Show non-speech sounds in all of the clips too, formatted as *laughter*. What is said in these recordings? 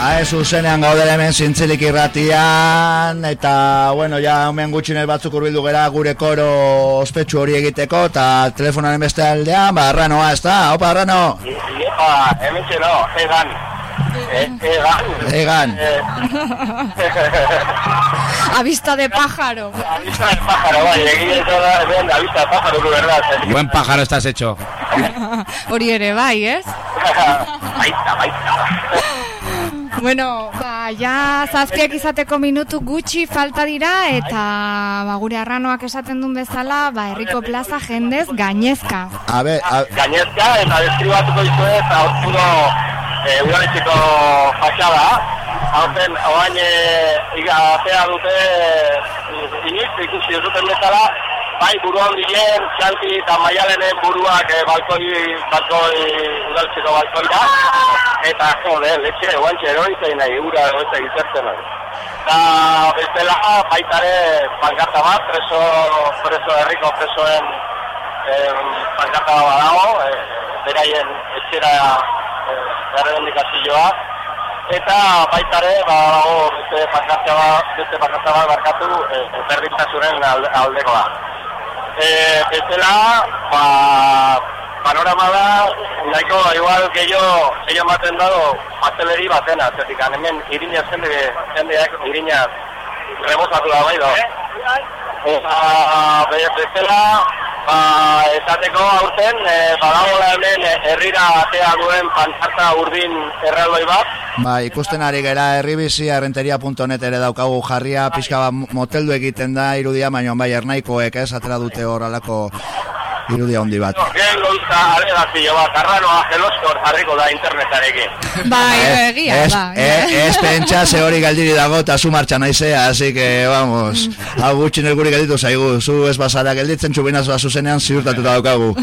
Ae, zuzenean gaudera hemen zintzilik irratian, eta, bueno, ja, hemen gutxinez batzuk urbildu gera gure koro ospetsu hori egiteko, eta telefonaren beste aldean, ba, arranoa, ez da? Opa, arrano! Iepa, hemen txero, egan. E, egan. Egan. *laughs* A vista de pájaro. A vista de pájaro, bai, egia ez da, hemen, a vista de pájaro, du verdad. Buen pájaro estás hecho. *laughs* Hori ere bai, ez? *laughs* baita, baita. Bueno, ba, ja zazpiak izateko minutu gutxi falta dira eta ba, gure arranoak esaten duen bezala, ba, herriko plaza jendez gainezka. A ver, a... Gainezka, eta deskribatuko dizuet, eta hortuno e, udaletxeko fatxada. Hauzen, oain, e, iga, atea dute, e, inoiz, ikusi ez duten bezala, bai, buru handien, txanti eta maialenen buruak e, balkoi, balkoi, udaletxeko balkoi da. Eta, jode, letxe, guantxe, erori zein nahi, ura, eta gizertzen nahi. Eta, bestela, baitare, pankarta bat, preso, preso herriko presoen eh, pankarta bat badago, eh, beraien etxera eh, errebendikazioa. Eta baitare, ba, dago, beste pankarta bat, beste pankarta bat barkatu, eh, berdintasunen alde, aldekoa. Eh, bestela, ba, panorama da, nahiko, igual, gehiago, gehiago ematen dago, pasteleri batena, zetik, hemen irina jende, jendeak irina rebozatu da bai do. Eta, bezala, ba, esateko aurten, e, badagoela hemen herrira atea duen pantzarta urdin erraldoi bat. Ba, ikusten ari gera herribizi errenteria.net ere daukagu jarria, pixka bat moteldu egiten da irudia, baina bai ernaikoek ez atera dute hor alako irudia handi bat. Gen goiza alegazio bat, arranoa geloskor jarriko da internetarekin. Bai, egia Ez, da. eh, ez pentsa ze hori galdiri dago eta zu martxa naizea, así que, vamos, hau gutxin elguri gelditu zaigu, zu ez bazara gelditzen txubinaz ba zuzenean ziurtatuta daukagu. *laughs*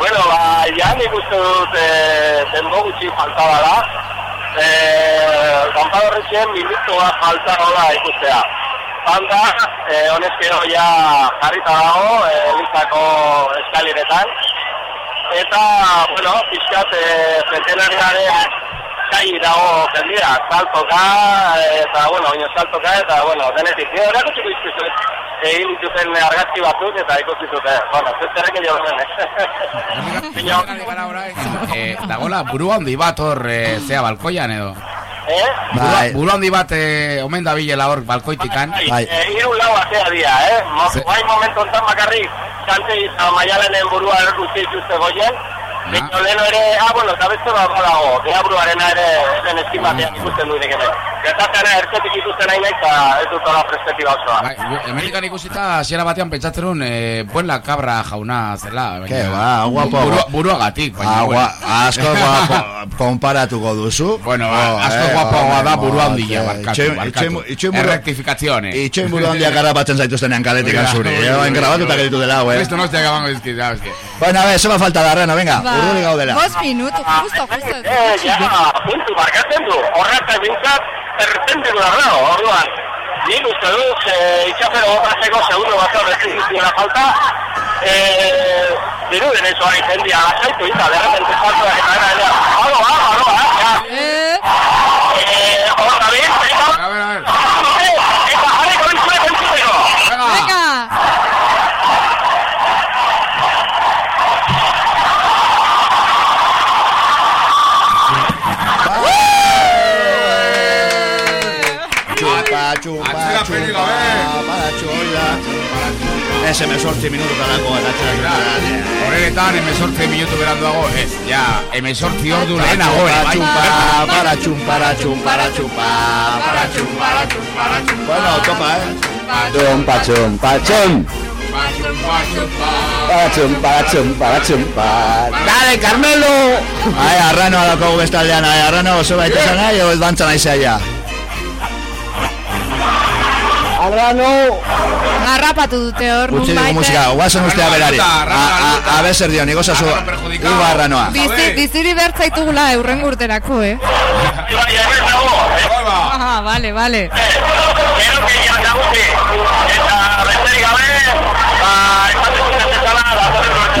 bueno, ba, ja nik uste dut e, denbo gutxi falta dela. E, Kampa horretxen minutu bat falta dola ikustea. Banda, e, honezkero ja jarrita dago, e, elizako eskaliretan. Eta, bueno, pixkat, e, centenariaren kai dago jendira, saltoka, eta, bueno, baina saltoka, eta, bueno, denetik. Gero, erako txiko izkizuet, egin dituten argazki batzuk, eta ikusi zuten. Bueno, zezterrek jo den, eh? Eh, dagola, buru handi bat hor, eh, zea, balkoian edo. Eh? Bai. Buru handi bat eh, omen da bilela hor balkoitikan. Bai. Eh, hiru lau atea dira, eh? Mo, bai momentu ontan bakarrik, kante eta maialenen burua errutzi dituzte goien. Baina leheno ere, ah, bueno, eta beste bat badago, deabruarena ere zen eskin batean ikusten duinek hemen. Gertatzena ertzetik ikusten nahi nahi, eta ez dut hola perspektiba osoa. Bai, hemendikan ikusita hasiera batean pentsatzen eh, buen la cabra jauna zela. Ke ba, guapo. Buru, buruagatik, baina. Agua, bueno. asko *laughs* guapo, konparatuko duzu. Bueno, Oh, asko eh, da oh, buru oh, handia, barkatu, barkatu. itxoin- itxoin buru-. Itxoin buru handiak garrapatzen zaituztenean kaletik da, azuri. hori Eh, da, da. gelditu dela, hau, eh. Esto no te hagamos es que, sabes que. Bueno, a ver, zema falta da, Reno, venga, Urduri gaudela. bost minutu, justo, justo. Eh, ja, puntu markatzen du, horretak bintzat, perpendicular dago, orduan. Nik uste dut, eh, itxafero gozateko segundo bat ez dizkiela falta, eh, diruden ez hori jendia lasaitu eta de repente salto da eta era era, alo, alo, alo, ja. Eh, Eh, hor da bin, eta, A ver, a ver. eh, eta jarriko dizuet entzuteko. Venga. venga. Atzera chupa, pelik gabe. para txoia. Ez emesortzi minututarako atatxera. Horretan, emesortzi minutu beranduago, ez, ja, emesortzi ordu lehenago, Chupa, eh, bai. para chumpa, para chumpa, para chumpa, para chumpa, para chumpa, para chumpa. Bueno, topa, eh. Chumpa, chumpa, chum. Para chumpa, chumpa, chumpa. Dale, Carmelo. Ai, arrano alako bestaldean, ai, arrano, oso baita zan nahi, o ez dantza nahi zeia. Arrano. Garrapatu dute hor, dugu nunbait. musika, guazen ustea berari. Arrano, arrano, A- a- A bezer dio, nik osazu, Arrano perjudicado. iba arranoa. Bizi, biziri bertzaitugula eurren urterako, eh? Eh. Aha, vale, vale. Gero gehiago nagusi, eta besterik gabe, ba, esaten duten bezala, datorren urte